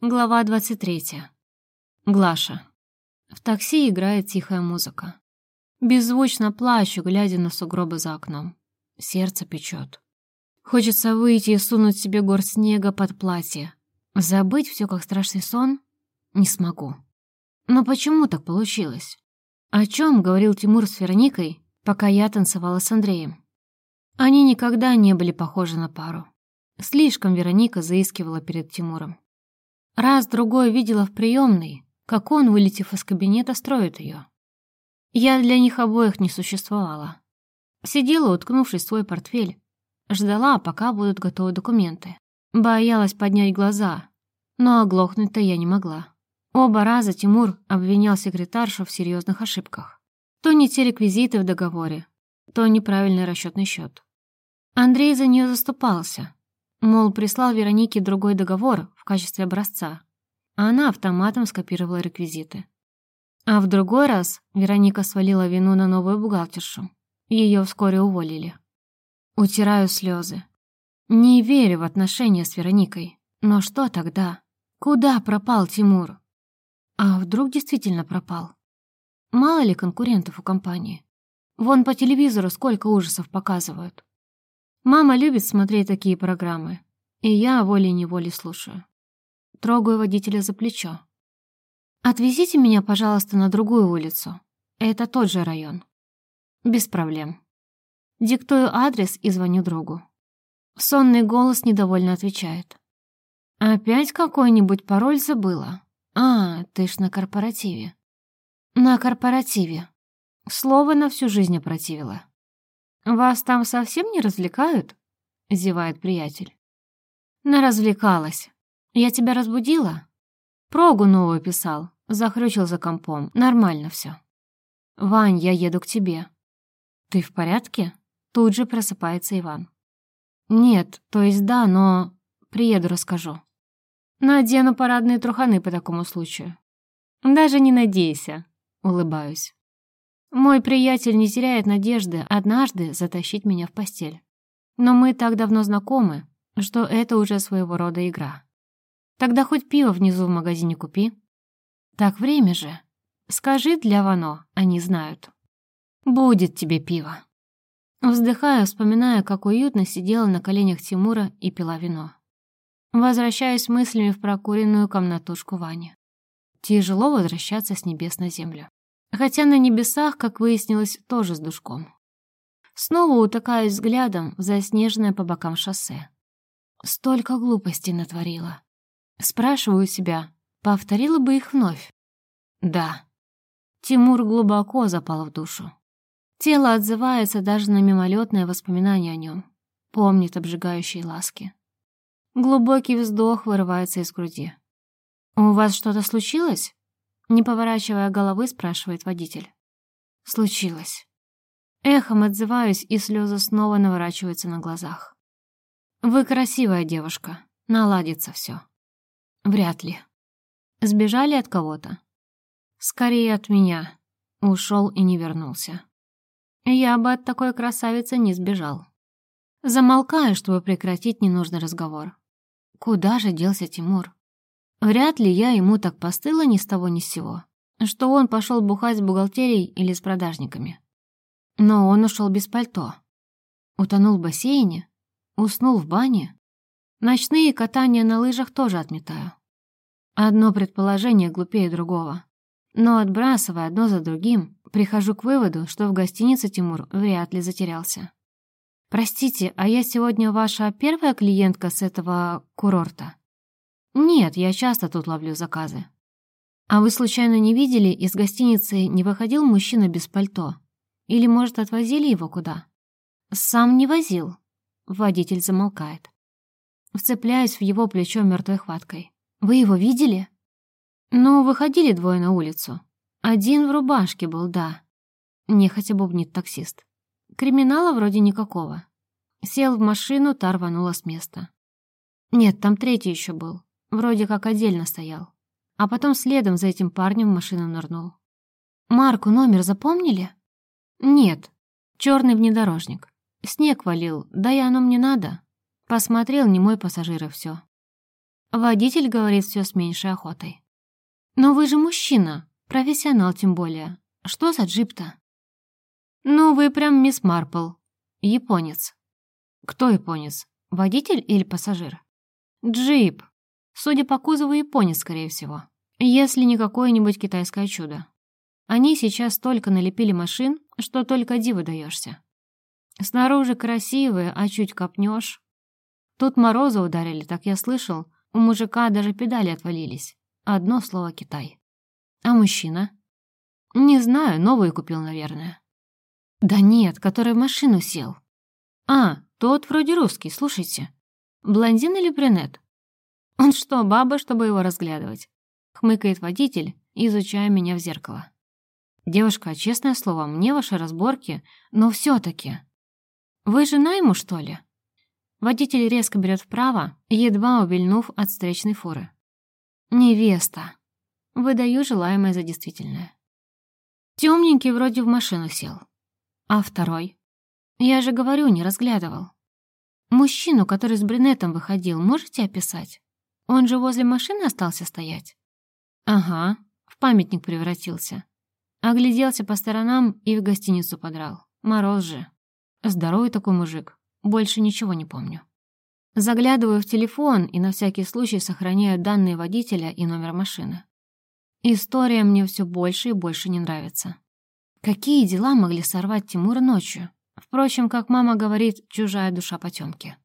Глава 23. Глаша. В такси играет тихая музыка. Беззвучно плачу, глядя на сугробы за окном. Сердце печет. Хочется выйти и сунуть себе гор снега под платье. Забыть все как страшный сон не смогу. Но почему так получилось? О чем говорил Тимур с Вероникой, пока я танцевала с Андреем? Они никогда не были похожи на пару. Слишком Вероника заискивала перед Тимуром. Раз-другой видела в приемной, как он, вылетев из кабинета, строит ее. Я для них обоих не существовала. Сидела, уткнувшись в свой портфель, ждала, пока будут готовы документы. Боялась поднять глаза, но оглохнуть-то я не могла. Оба раза Тимур обвинял секретаршу в серьезных ошибках. То не те реквизиты в договоре, то неправильный расчетный счет. Андрей за нее заступался, Мол, прислал Веронике другой договор в качестве образца, а она автоматом скопировала реквизиты. А в другой раз Вероника свалила вину на новую бухгалтершу. Ее вскоре уволили. Утираю слезы. Не верю в отношения с Вероникой. Но что тогда? Куда пропал Тимур? А вдруг действительно пропал? Мало ли конкурентов у компании? Вон по телевизору сколько ужасов показывают. Мама любит смотреть такие программы, и я волей-неволей слушаю. Трогаю водителя за плечо. «Отвезите меня, пожалуйста, на другую улицу. Это тот же район». «Без проблем». Диктую адрес и звоню другу. Сонный голос недовольно отвечает. «Опять какой-нибудь пароль забыла? А, ты ж на корпоративе». «На корпоративе». Слово на всю жизнь опротивило. «Вас там совсем не развлекают?» — зевает приятель. «Наразвлекалась. Я тебя разбудила?» «Прогу новую писал, захрючил за компом. Нормально все. «Вань, я еду к тебе». «Ты в порядке?» Тут же просыпается Иван. «Нет, то есть да, но... Приеду, расскажу. Надену парадные труханы по такому случаю». «Даже не надейся», — улыбаюсь. Мой приятель не теряет надежды однажды затащить меня в постель. Но мы так давно знакомы, что это уже своего рода игра. Тогда хоть пиво внизу в магазине купи. Так время же. Скажи для Вано, они знают. Будет тебе пиво. Вздыхаю, вспоминая, как уютно сидела на коленях Тимура и пила вино. Возвращаюсь мыслями в прокуренную комнатушку Вани. Тяжело возвращаться с небес на землю хотя на небесах, как выяснилось, тоже с душком. Снова утыкаюсь взглядом в заснеженное по бокам шоссе. Столько глупостей натворила. Спрашиваю себя, повторила бы их вновь? Да. Тимур глубоко запал в душу. Тело отзывается даже на мимолетное воспоминание о нем. Помнит обжигающие ласки. Глубокий вздох вырывается из груди. «У вас что-то случилось?» Не поворачивая головы, спрашивает водитель. Случилось. Эхом отзываюсь, и слезы снова наворачиваются на глазах. Вы красивая девушка. Наладится все. Вряд ли. Сбежали от кого-то? Скорее от меня. Ушел и не вернулся. Я бы от такой красавицы не сбежал. Замолкаю, чтобы прекратить ненужный разговор. Куда же делся Тимур? Вряд ли я ему так постыла ни с того ни с сего, что он пошел бухать с бухгалтерией или с продажниками. Но он ушел без пальто. Утонул в бассейне, уснул в бане. Ночные катания на лыжах тоже отметаю. Одно предположение глупее другого. Но отбрасывая одно за другим, прихожу к выводу, что в гостинице Тимур вряд ли затерялся. «Простите, а я сегодня ваша первая клиентка с этого курорта?» «Нет, я часто тут ловлю заказы». «А вы случайно не видели, из гостиницы не выходил мужчина без пальто? Или, может, отвозили его куда?» «Сам не возил». Водитель замолкает. Вцепляюсь в его плечо мертвой хваткой. «Вы его видели?» «Ну, выходили двое на улицу. Один в рубашке был, да». Нехотя бубнит таксист. Криминала вроде никакого. Сел в машину, та рванула с места. Нет, там третий еще был. Вроде как отдельно стоял. А потом следом за этим парнем в машину нырнул. «Марку номер запомнили?» «Нет. Черный внедорожник. Снег валил, да и оно мне надо. Посмотрел не мой пассажир и все. Водитель говорит все с меньшей охотой. «Но вы же мужчина, профессионал тем более. Что за джип-то?» «Ну, вы прям мисс Марпл. Японец». «Кто японец? Водитель или пассажир?» «Джип. Судя по кузову, японец, скорее всего. Если не какое-нибудь китайское чудо. Они сейчас только налепили машин, что только диву даешься. Снаружи красивые, а чуть копнешь. Тут морозы ударили, так я слышал, у мужика даже педали отвалились. Одно слово «Китай». А мужчина? Не знаю, новую купил, наверное. Да нет, который в машину сел. А, тот вроде русский, слушайте. Блондин или брюнет? Он что, баба, чтобы его разглядывать? Хмыкает водитель, изучая меня в зеркало. Девушка, честное слово, мне ваши разборки, но все таки Вы жена ему, что ли? Водитель резко берет вправо, едва увильнув от встречной фуры. Невеста. Выдаю желаемое за действительное. Темненький вроде в машину сел. А второй? Я же говорю, не разглядывал. Мужчину, который с брюнетом выходил, можете описать? Он же возле машины остался стоять? Ага, в памятник превратился. Огляделся по сторонам и в гостиницу подрал. Мороз же. Здоровый такой мужик. Больше ничего не помню. Заглядываю в телефон и на всякий случай сохраняю данные водителя и номер машины. История мне все больше и больше не нравится. Какие дела могли сорвать Тимура ночью? Впрочем, как мама говорит, чужая душа потемки.